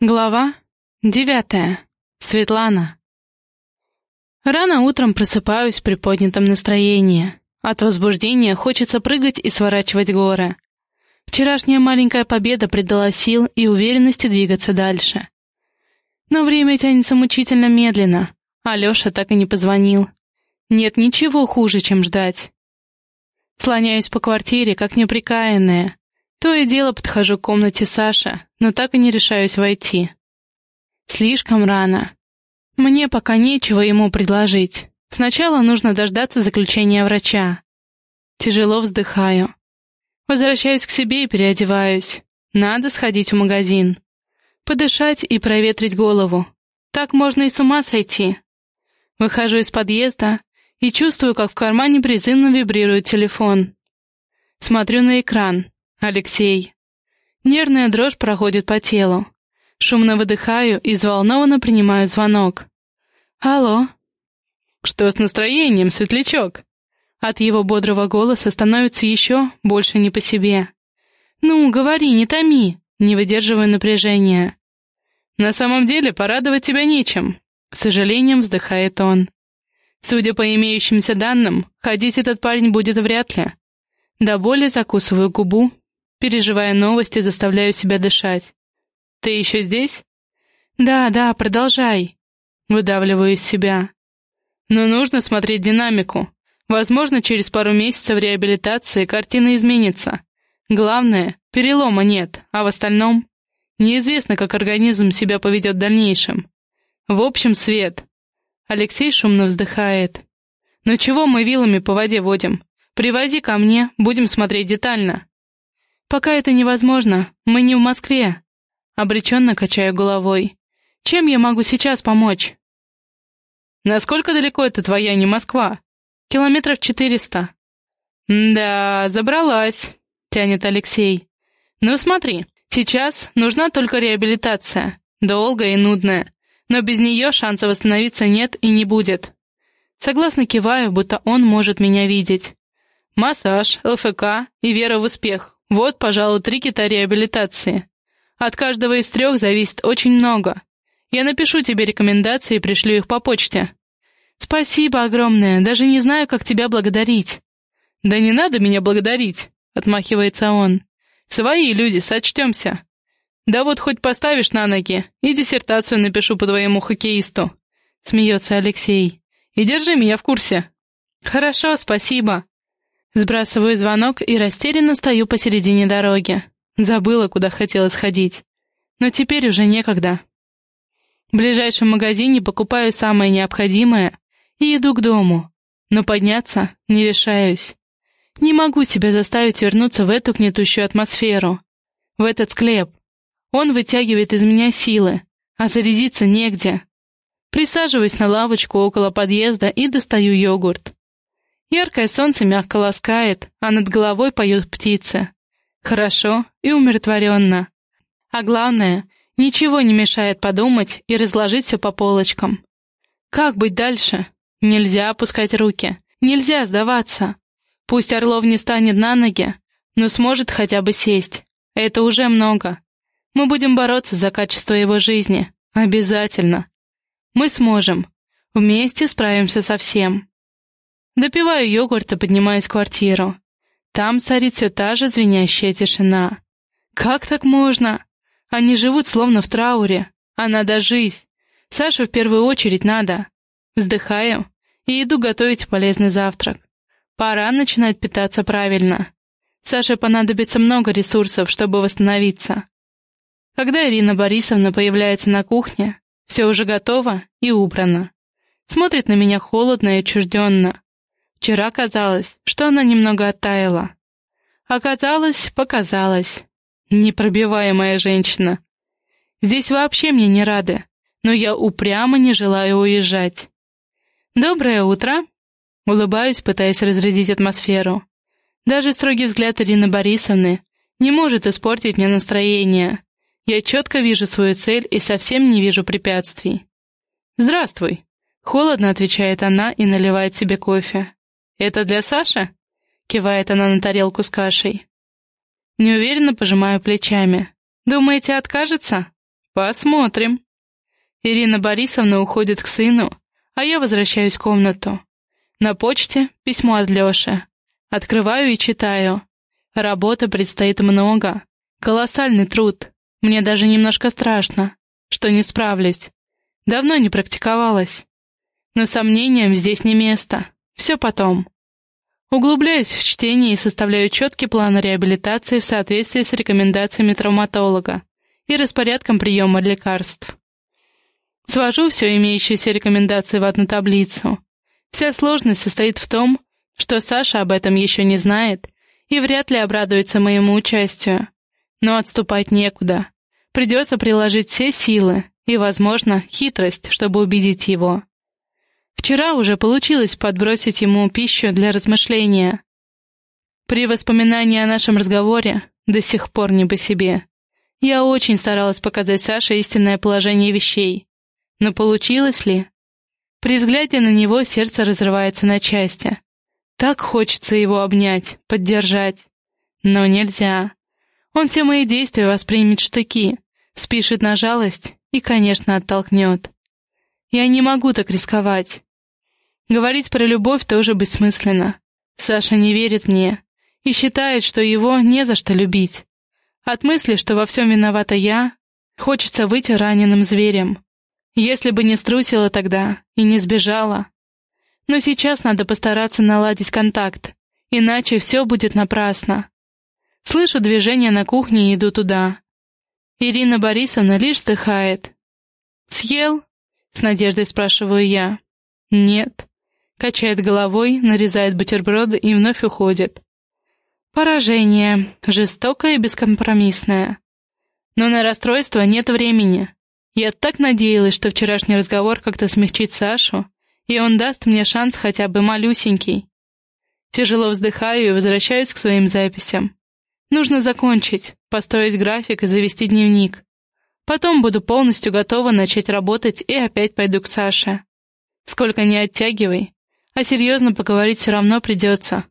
Глава девятая. Светлана. Рано утром просыпаюсь при поднятом настроении. От возбуждения хочется прыгать и сворачивать горы. Вчерашняя маленькая победа придала сил и уверенности двигаться дальше. Но время тянется мучительно медленно, а Лёша так и не позвонил. Нет ничего хуже, чем ждать. Слоняюсь по квартире, как неприкаянная, то и дело подхожу к комнате Саши, но так и не решаюсь войти. Слишком рано. Мне пока нечего ему предложить. Сначала нужно дождаться заключения врача. Тяжело вздыхаю. Возвращаюсь к себе и переодеваюсь. Надо сходить в магазин. Подышать и проветрить голову. Так можно и с ума сойти. Выхожу из подъезда и чувствую, как в кармане призывно вибрирует телефон. Смотрю на экран. Алексей. Нервная дрожь проходит по телу. Шумно выдыхаю и взволнованно принимаю звонок. «Алло?» «Что с настроением, светлячок?» От его бодрого голоса становится еще больше не по себе. «Ну, говори, не томи!» Не выдерживаю напряжения. «На самом деле порадовать тебя нечем», — с сожалением вздыхает он. «Судя по имеющимся данным, ходить этот парень будет вряд ли». До боли закусываю губу Переживая новости, заставляю себя дышать. «Ты еще здесь?» «Да, да, продолжай», — выдавливаю из себя. «Но нужно смотреть динамику. Возможно, через пару месяцев реабилитации картина изменится. Главное, перелома нет, а в остальном неизвестно, как организм себя поведет в дальнейшем. В общем, свет». Алексей шумно вздыхает. «Ну чего мы вилами по воде водим? Привози ко мне, будем смотреть детально». «Пока это невозможно. Мы не в Москве». Обреченно качаю головой. «Чем я могу сейчас помочь?» «Насколько далеко это твоя не Москва?» «Километров четыреста». «Да, забралась», — тянет Алексей. «Ну смотри, сейчас нужна только реабилитация. Долгая и нудная. Но без нее шанса восстановиться нет и не будет». Согласно киваю, будто он может меня видеть. Массаж, ЛФК и вера в успех. Вот, пожалуй, три кита реабилитации. От каждого из трех зависит очень много. Я напишу тебе рекомендации и пришлю их по почте. Спасибо огромное, даже не знаю, как тебя благодарить. Да не надо меня благодарить, отмахивается он. Свои люди, сочтемся. Да вот хоть поставишь на ноги, и диссертацию напишу по твоему хоккеисту. Смеется Алексей. И держи меня в курсе. Хорошо, спасибо. Сбрасываю звонок и растерянно стою посередине дороги. Забыла, куда хотела сходить. Но теперь уже некогда. В ближайшем магазине покупаю самое необходимое и иду к дому. Но подняться не решаюсь. Не могу себя заставить вернуться в эту гнетущую атмосферу. В этот склеп. Он вытягивает из меня силы, а зарядиться негде. Присаживаюсь на лавочку около подъезда и достаю йогурт. Яркое солнце мягко ласкает, а над головой поют птицы. Хорошо и умиротворенно. А главное, ничего не мешает подумать и разложить все по полочкам. Как быть дальше? Нельзя опускать руки, нельзя сдаваться. Пусть Орлов не станет на ноги, но сможет хотя бы сесть. Это уже много. Мы будем бороться за качество его жизни. Обязательно. Мы сможем. Вместе справимся со всем. Допиваю йогурт и поднимаюсь в квартиру. Там царит все та же звенящая тишина. Как так можно? Они живут словно в трауре. А надо жить. Сашу в первую очередь надо. Вздыхаю и иду готовить полезный завтрак. Пора начинать питаться правильно. Саше понадобится много ресурсов, чтобы восстановиться. Когда Ирина Борисовна появляется на кухне, все уже готово и убрано. Смотрит на меня холодно и отчужденно. Вчера казалось, что она немного оттаяла. Оказалось, показалось. Непробиваемая женщина. Здесь вообще мне не рады, но я упрямо не желаю уезжать. «Доброе утро!» Улыбаюсь, пытаясь разрядить атмосферу. Даже строгий взгляд Ирины Борисовны не может испортить мне настроение. Я четко вижу свою цель и совсем не вижу препятствий. «Здравствуй!» Холодно отвечает она и наливает себе кофе. «Это для Саши?» — кивает она на тарелку с кашей. Неуверенно пожимаю плечами. «Думаете, откажется?» Посмотрим. Ирина Борисовна уходит к сыну, а я возвращаюсь в комнату. На почте письмо от Лёши. Открываю и читаю. Работы предстоит много. Колоссальный труд. Мне даже немножко страшно, что не справлюсь. Давно не практиковалась. Но сомнениям здесь не место. Все потом. Углубляюсь в чтение и составляю четкий план реабилитации в соответствии с рекомендациями травматолога и распорядком приема лекарств. Свожу все имеющиеся рекомендации в одну таблицу. Вся сложность состоит в том, что Саша об этом еще не знает и вряд ли обрадуется моему участию. Но отступать некуда. Придется приложить все силы и, возможно, хитрость, чтобы убедить его. Вчера уже получилось подбросить ему пищу для размышления. При воспоминании о нашем разговоре до сих пор не по себе. Я очень старалась показать Саше истинное положение вещей. Но получилось ли? При взгляде на него сердце разрывается на части. Так хочется его обнять, поддержать. Но нельзя. Он все мои действия воспримет штыки, спишет на жалость и, конечно, оттолкнет. Я не могу так рисковать. Говорить про любовь тоже бессмысленно. Саша не верит мне и считает, что его не за что любить. От мысли, что во всем виновата я, хочется выйти раненым зверем. Если бы не струсила тогда и не сбежала. Но сейчас надо постараться наладить контакт, иначе все будет напрасно. Слышу движение на кухне и иду туда. Ирина Борисовна лишь вздыхает. «Съел?» — с надеждой спрашиваю я. «Нет». Качает головой, нарезает бутерброды и вновь уходит. Поражение, жестокое и бескомпромиссное. Но на расстройство нет времени. Я так надеялась, что вчерашний разговор как-то смягчит Сашу, и он даст мне шанс хотя бы малюсенький. Тяжело вздыхаю и возвращаюсь к своим записям. Нужно закончить, построить график и завести дневник. Потом буду полностью готова начать работать и опять пойду к Саше. Сколько не оттягивай, а серьезно поговорить все равно придется.